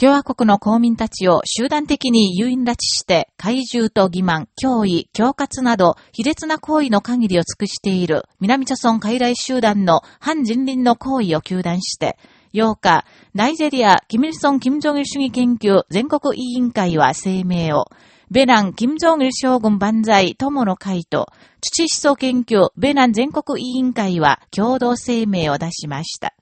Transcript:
共和国の公民たちを集団的に誘引拉致して、怪獣と欺瞞、脅威、恐喝など、卑劣な行為の限りを尽くしている南朝村傀儡集団の反人倫の行為を求断して、8日、ナイジェリア、キミルソン・キム・ジョンイル主義研究全国委員会は声明を、ベナン・キム・ジョンイル将軍万歳友の会と、土思想研究ベナン全国委員会は共同声明を出しました。